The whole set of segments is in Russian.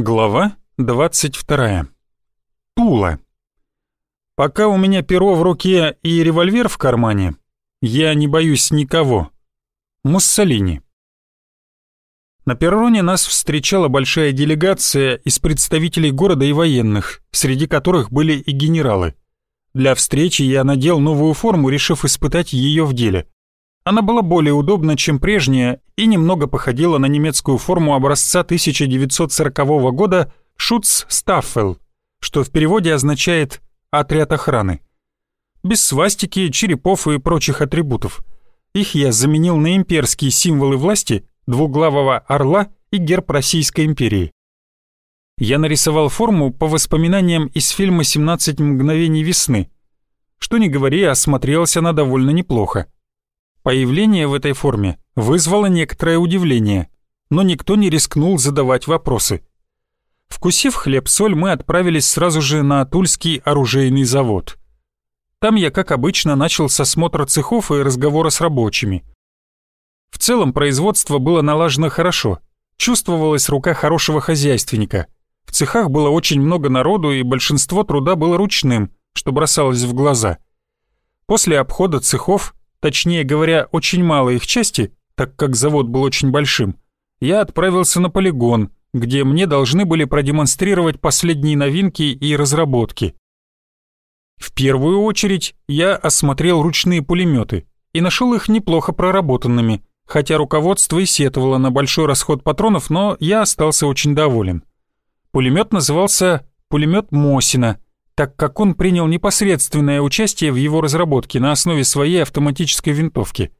Глава 22. Тула. Пока у меня перо в руке и револьвер в кармане, я не боюсь никого. Муссолини. На перроне нас встречала большая делегация из представителей города и военных, среди которых были и генералы. Для встречи я надел новую форму, решив испытать ее в деле. Она была более удобна, чем прежняя, и немного походила на немецкую форму образца 1940 года «Шутц-Стаффел», что в переводе означает «отряд охраны». Без свастики, черепов и прочих атрибутов. Их я заменил на имперские символы власти, двуглавого орла и герб Российской империи. Я нарисовал форму по воспоминаниям из фильма «17 мгновений весны». Что ни говори, осмотрелась она довольно неплохо. Появление в этой форме вызвало некоторое удивление, но никто не рискнул задавать вопросы. Вкусив хлеб-соль, мы отправились сразу же на Тульский оружейный завод. Там я, как обычно, начал с осмотра цехов и разговора с рабочими. В целом производство было налажено хорошо, чувствовалась рука хорошего хозяйственника. В цехах было очень много народу, и большинство труда было ручным, что бросалось в глаза. После обхода цехов точнее говоря, очень мало их части, так как завод был очень большим, я отправился на полигон, где мне должны были продемонстрировать последние новинки и разработки. В первую очередь я осмотрел ручные пулеметы и нашел их неплохо проработанными, хотя руководство и сетовало на большой расход патронов, но я остался очень доволен. Пулемет назывался «Пулемет Мосина», так как он принял непосредственное участие в его разработке на основе своей автоматической винтовки.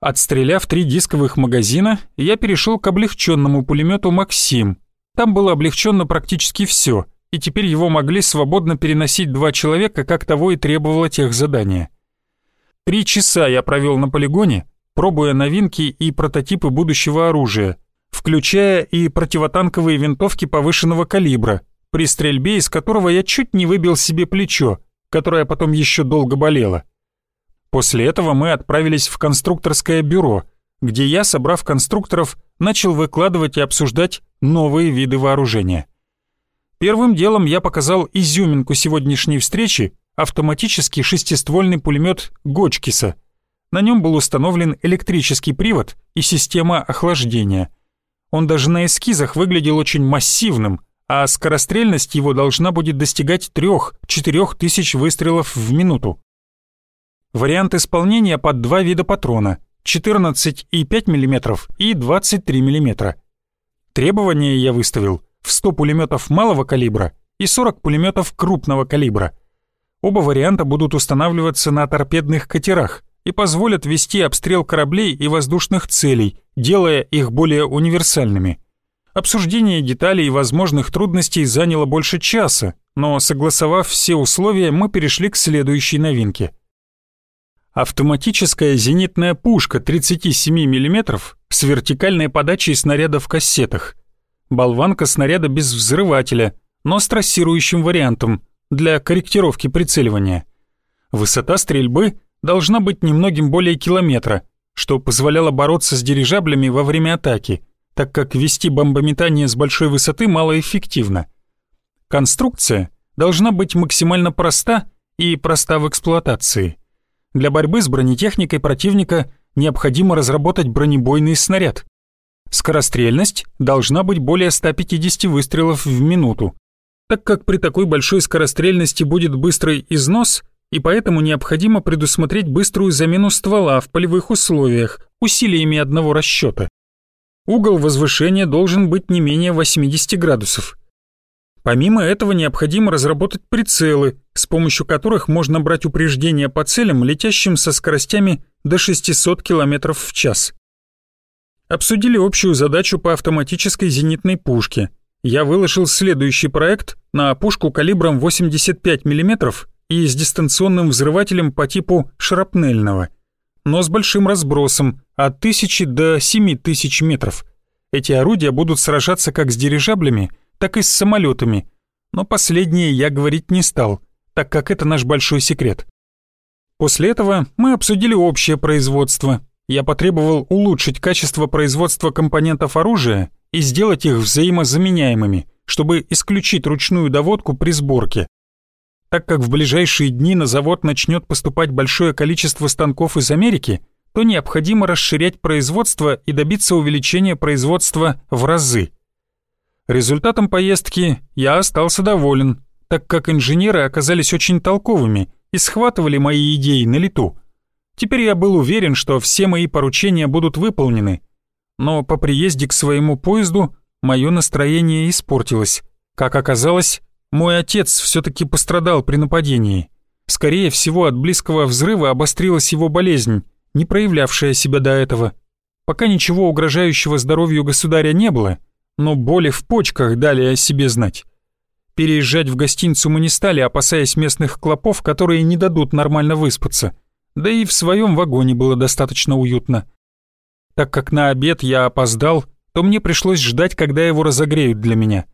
Отстреляв три дисковых магазина, я перешел к облегченному пулемету «Максим». Там было облегченно практически все, и теперь его могли свободно переносить два человека, как того и требовало тех задания. Три часа я провел на полигоне, пробуя новинки и прототипы будущего оружия, включая и противотанковые винтовки повышенного калибра, при стрельбе из которого я чуть не выбил себе плечо, которое потом еще долго болело. После этого мы отправились в конструкторское бюро, где я, собрав конструкторов, начал выкладывать и обсуждать новые виды вооружения. Первым делом я показал изюминку сегодняшней встречи автоматический шестиствольный пулемет Гочкиса. На нем был установлен электрический привод и система охлаждения. Он даже на эскизах выглядел очень массивным, а скорострельность его должна будет достигать 3-4 тысяч выстрелов в минуту. Вариант исполнения под два вида патрона 14,5 мм и 23 мм. Требования я выставил в 100 пулеметов малого калибра и 40 пулеметов крупного калибра. Оба варианта будут устанавливаться на торпедных катерах и позволят вести обстрел кораблей и воздушных целей, делая их более универсальными. Обсуждение деталей и возможных трудностей заняло больше часа, но согласовав все условия, мы перешли к следующей новинке. Автоматическая зенитная пушка 37 мм с вертикальной подачей снаряда в кассетах. Болванка снаряда без взрывателя, но с трассирующим вариантом для корректировки прицеливания. Высота стрельбы должна быть немногим более километра, что позволяло бороться с дирижаблями во время атаки – так как вести бомбометание с большой высоты малоэффективно. Конструкция должна быть максимально проста и проста в эксплуатации. Для борьбы с бронетехникой противника необходимо разработать бронебойный снаряд. Скорострельность должна быть более 150 выстрелов в минуту, так как при такой большой скорострельности будет быстрый износ, и поэтому необходимо предусмотреть быструю замену ствола в полевых условиях усилиями одного расчета. Угол возвышения должен быть не менее 80 градусов. Помимо этого необходимо разработать прицелы, с помощью которых можно брать упреждения по целям, летящим со скоростями до 600 км в час. Обсудили общую задачу по автоматической зенитной пушке. Я выложил следующий проект на пушку калибром 85 мм и с дистанционным взрывателем по типу шрапнельного – но с большим разбросом, от тысячи до семи тысяч метров. Эти орудия будут сражаться как с дирижаблями, так и с самолетами, но последнее я говорить не стал, так как это наш большой секрет. После этого мы обсудили общее производство. Я потребовал улучшить качество производства компонентов оружия и сделать их взаимозаменяемыми, чтобы исключить ручную доводку при сборке. Так как в ближайшие дни на завод начнет поступать большое количество станков из Америки, то необходимо расширять производство и добиться увеличения производства в разы. Результатом поездки я остался доволен, так как инженеры оказались очень толковыми и схватывали мои идеи на лету. Теперь я был уверен, что все мои поручения будут выполнены. Но по приезде к своему поезду мое настроение испортилось. Как оказалось, мой отец все-таки пострадал при нападении. Скорее всего, от близкого взрыва обострилась его болезнь, не проявлявшая себя до этого. Пока ничего угрожающего здоровью государя не было, но боли в почках дали о себе знать. Переезжать в гостиницу мы не стали, опасаясь местных клопов, которые не дадут нормально выспаться. Да и в своем вагоне было достаточно уютно. Так как на обед я опоздал, то мне пришлось ждать, когда его разогреют для меня.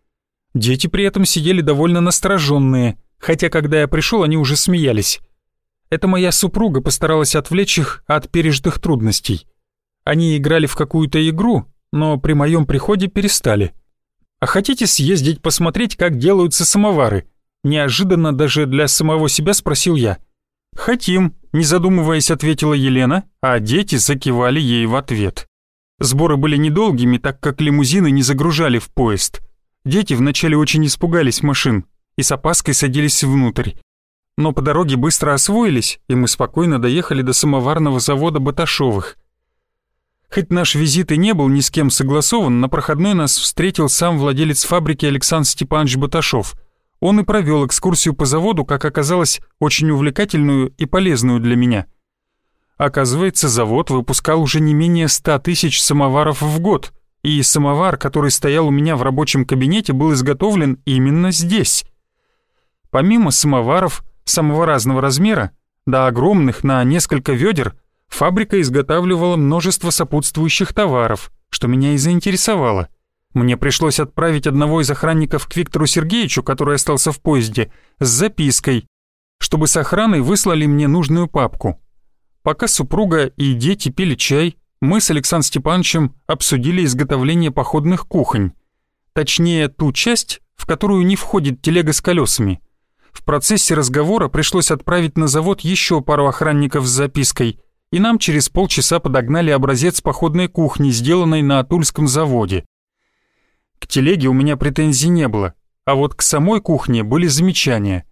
Дети при этом сидели довольно настороженные, хотя когда я пришел, они уже смеялись. Это моя супруга постаралась отвлечь их от пережитых трудностей. Они играли в какую-то игру, но при моем приходе перестали. А хотите съездить посмотреть, как делаются самовары? Неожиданно даже для самого себя спросил я. Хотим, не задумываясь, ответила Елена, а дети закивали ей в ответ. Сборы были недолгими, так как лимузины не загружали в поезд. Дети вначале очень испугались машин и с опаской садились внутрь. Но по дороге быстро освоились, и мы спокойно доехали до самоварного завода Баташовых. Хоть наш визит и не был ни с кем согласован, на проходной нас встретил сам владелец фабрики Александр Степанович Баташов. Он и провел экскурсию по заводу, как оказалось, очень увлекательную и полезную для меня. Оказывается, завод выпускал уже не менее 100 тысяч самоваров в год, и самовар, который стоял у меня в рабочем кабинете, был изготовлен именно здесь. Помимо самоваров самого разного размера, до огромных на несколько ведер, Фабрика изготавливала множество сопутствующих товаров, что меня и заинтересовало. Мне пришлось отправить одного из охранников к Виктору Сергеевичу, который остался в поезде, с запиской, чтобы с охраной выслали мне нужную папку. Пока супруга и дети пили чай, мы с Александром Степановичем обсудили изготовление походных кухонь. Точнее, ту часть, в которую не входит телега с колесами. В процессе разговора пришлось отправить на завод еще пару охранников с запиской – и нам через полчаса подогнали образец походной кухни, сделанной на Атульском заводе. К телеге у меня претензий не было, а вот к самой кухне были замечания.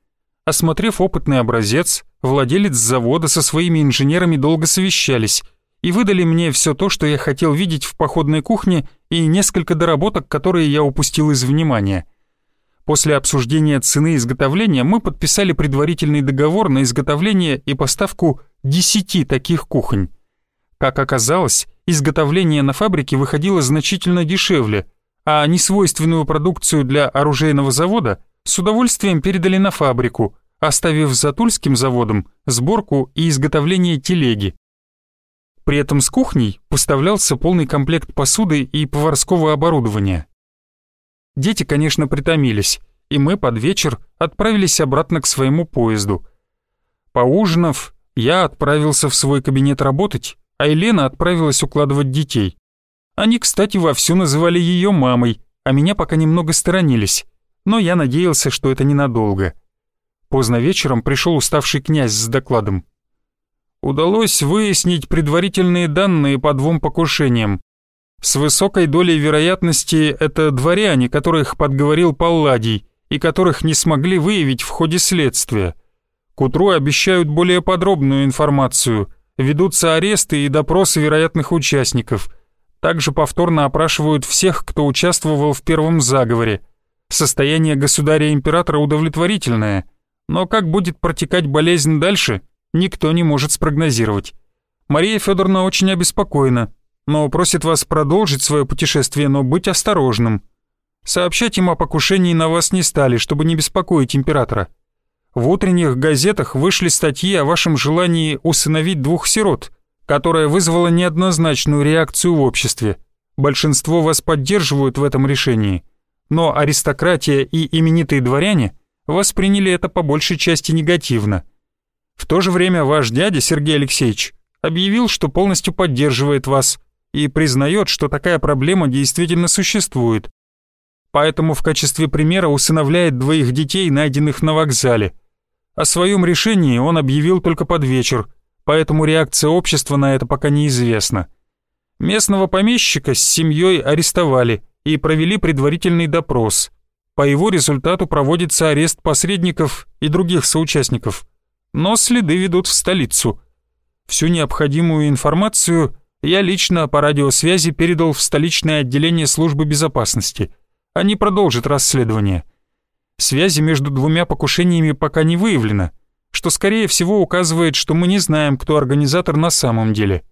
Осмотрев опытный образец, владелец завода со своими инженерами долго совещались и выдали мне все то, что я хотел видеть в походной кухне и несколько доработок, которые я упустил из внимания. После обсуждения цены изготовления мы подписали предварительный договор на изготовление и поставку 10 таких кухонь. Как оказалось, изготовление на фабрике выходило значительно дешевле, а несвойственную продукцию для оружейного завода с удовольствием передали на фабрику, оставив за Тульским заводом сборку и изготовление телеги. При этом с кухней поставлялся полный комплект посуды и поварского оборудования. Дети, конечно, притомились, и мы под вечер отправились обратно к своему поезду. Поужинав, я отправился в свой кабинет работать, а Елена отправилась укладывать детей. Они, кстати, вовсю называли ее мамой, а меня пока немного сторонились, но я надеялся, что это ненадолго. Поздно вечером пришел уставший князь с докладом. Удалось выяснить предварительные данные по двум покушениям. С высокой долей вероятности это дворяне, которых подговорил Палладий, и которых не смогли выявить в ходе следствия. К утру обещают более подробную информацию. Ведутся аресты и допросы вероятных участников. Также повторно опрашивают всех, кто участвовал в первом заговоре. Состояние государя-императора удовлетворительное, но как будет протекать болезнь дальше, никто не может спрогнозировать. Мария Федоровна очень обеспокоена, но просит вас продолжить свое путешествие, но быть осторожным. Сообщать им о покушении на вас не стали, чтобы не беспокоить императора. В утренних газетах вышли статьи о вашем желании усыновить двух сирот, которая вызвала неоднозначную реакцию в обществе. Большинство вас поддерживают в этом решении, но аристократия и именитые дворяне восприняли это по большей части негативно. В то же время ваш дядя Сергей Алексеевич объявил, что полностью поддерживает вас и признает, что такая проблема действительно существует. поэтому в качестве примера усыновляет двоих детей, найденных на вокзале. О своем решении он объявил только под вечер, поэтому реакция общества на это пока неизвестна. Местного помещика с семьей арестовали и провели предварительный допрос. По его результату проводится арест посредников и других соучастников. Но следы ведут в столицу. Всю необходимую информацию я лично по радиосвязи передал в столичное отделение службы безопасности. Они продолжат расследование. Связи между двумя покушениями пока не выявлено, что скорее всего указывает, что мы не знаем, кто организатор на самом деле.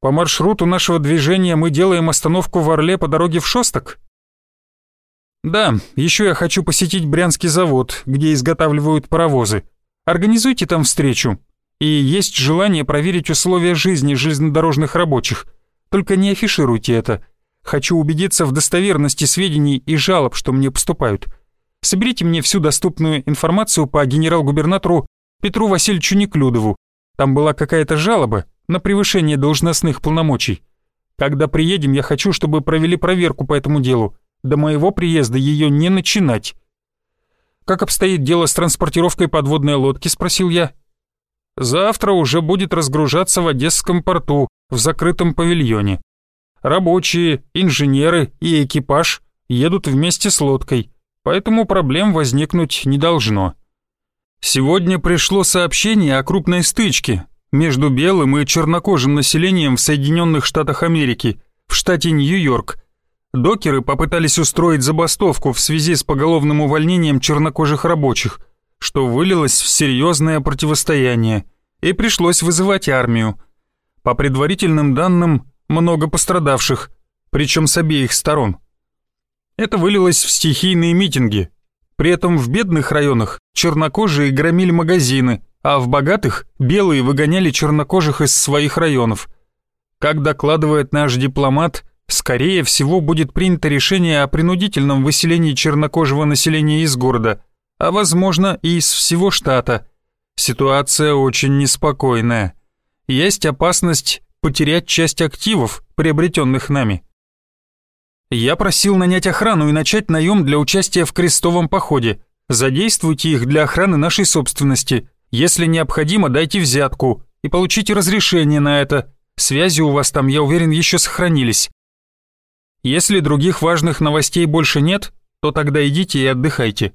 По маршруту нашего движения мы делаем остановку в Орле по дороге в Шосток? Да, еще я хочу посетить Брянский завод, где изготавливают паровозы. Организуйте там встречу, и есть желание проверить условия жизни железнодорожных рабочих. Только не афишируйте это. Хочу убедиться в достоверности сведений и жалоб, что мне поступают. Соберите мне всю доступную информацию по генерал-губернатору Петру Васильевичу Неклюдову. Там была какая-то жалоба на превышение должностных полномочий. Когда приедем, я хочу, чтобы провели проверку по этому делу. До моего приезда ее не начинать. «Как обстоит дело с транспортировкой подводной лодки?» – спросил я. Завтра уже будет разгружаться в Одесском порту, в закрытом павильоне. Рабочие, инженеры и экипаж едут вместе с лодкой, поэтому проблем возникнуть не должно. Сегодня пришло сообщение о крупной стычке между белым и чернокожим населением в Соединенных Штатах Америки, в штате Нью-Йорк. Докеры попытались устроить забастовку в связи с поголовным увольнением чернокожих рабочих – что вылилось в серьезное противостояние, и пришлось вызывать армию. По предварительным данным, много пострадавших, причем с обеих сторон. Это вылилось в стихийные митинги. При этом в бедных районах чернокожие громили магазины, а в богатых белые выгоняли чернокожих из своих районов. Как докладывает наш дипломат, скорее всего будет принято решение о принудительном выселении чернокожего населения из города – а возможно и из всего штата. Ситуация очень неспокойная. Есть опасность потерять часть активов, приобретенных нами. Я просил нанять охрану и начать наем для участия в крестовом походе. Задействуйте их для охраны нашей собственности. Если необходимо, дайте взятку и получите разрешение на это. Связи у вас там, я уверен, еще сохранились. Если других важных новостей больше нет, то тогда идите и отдыхайте.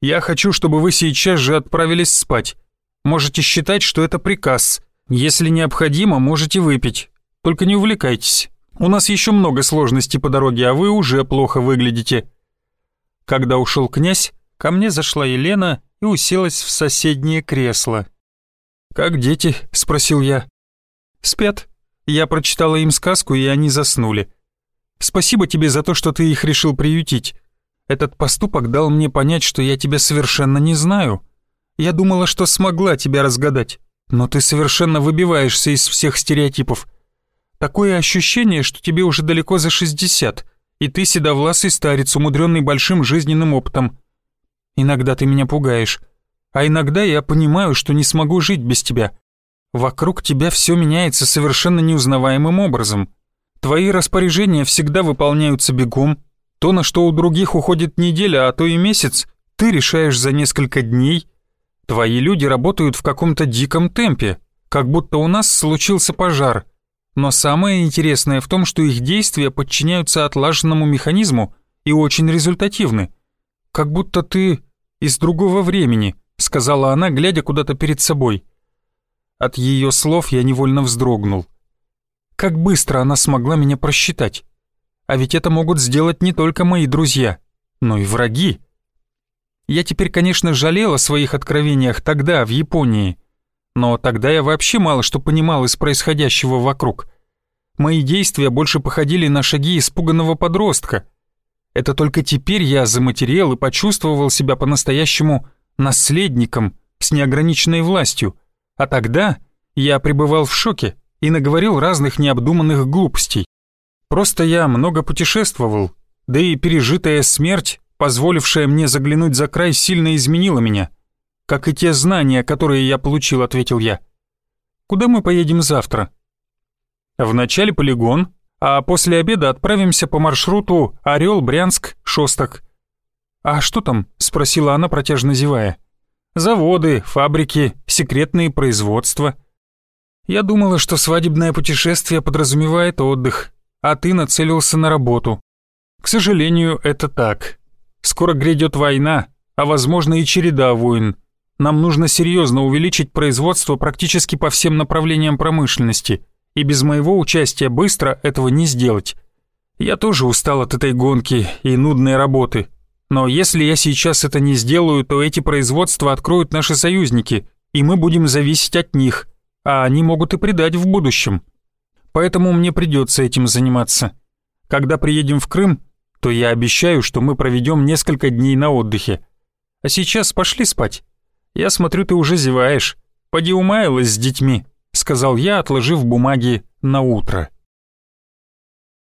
Я хочу, чтобы вы сейчас же отправились спать. Можете считать, что это приказ. Если необходимо, можете выпить. Только не увлекайтесь. У нас еще много сложностей по дороге, а вы уже плохо выглядите». Когда ушел князь, ко мне зашла Елена и уселась в соседнее кресло. «Как дети?» — спросил я. «Спят. Я прочитала им сказку, и они заснули. Спасибо тебе за то, что ты их решил приютить. Этот поступок дал мне понять, что я тебя совершенно не знаю. Я думала, что смогла тебя разгадать, но ты совершенно выбиваешься из всех стереотипов. Такое ощущение, что тебе уже далеко за 60, и ты седовласый старец, умудренный большим жизненным опытом. Иногда ты меня пугаешь, а иногда я понимаю, что не смогу жить без тебя. Вокруг тебя все меняется совершенно неузнаваемым образом. Твои распоряжения всегда выполняются бегом, то, на что у других уходит неделя, а то и месяц, ты решаешь за несколько дней. Твои люди работают в каком-то диком темпе, как будто у нас случился пожар. Но самое интересное в том, что их действия подчиняются отлаженному механизму и очень результативны. Как будто ты из другого времени, сказала она, глядя куда-то перед собой. От ее слов я невольно вздрогнул. Как быстро она смогла меня просчитать. А ведь это могут сделать не только мои друзья, но и враги. Я теперь, конечно, жалел о своих откровениях тогда, в Японии. Но тогда я вообще мало что понимал из происходящего вокруг. Мои действия больше походили на шаги испуганного подростка. Это только теперь я заматерел и почувствовал себя по-настоящему наследником с неограниченной властью. А тогда я пребывал в шоке и наговорил разных необдуманных глупостей. Просто я много путешествовал, да и пережитая смерть, позволившая мне заглянуть за край, сильно изменила меня. Как и те знания, которые я получил, ответил я. Куда мы поедем завтра? Вначале полигон, а после обеда отправимся по маршруту Орел-Брянск-Шосток». «А что там?» — спросила она, протяжно зевая. «Заводы, фабрики, секретные производства». «Я думала, что свадебное путешествие подразумевает отдых, а ты нацелился на работу. К сожалению, это так. Скоро грядет война, а возможно и череда войн. Нам нужно серьезно увеличить производство практически по всем направлениям промышленности, и без моего участия быстро этого не сделать. Я тоже устал от этой гонки и нудной работы, но если я сейчас это не сделаю, то эти производства откроют наши союзники, и мы будем зависеть от них, а они могут и предать в будущем. Поэтому мне придется этим заниматься. Когда приедем в Крым, то я обещаю, что мы проведем несколько дней на отдыхе. А сейчас пошли спать. Я смотрю, ты уже зеваешь. Поди умаялась с детьми», — сказал я, отложив бумаги на утро.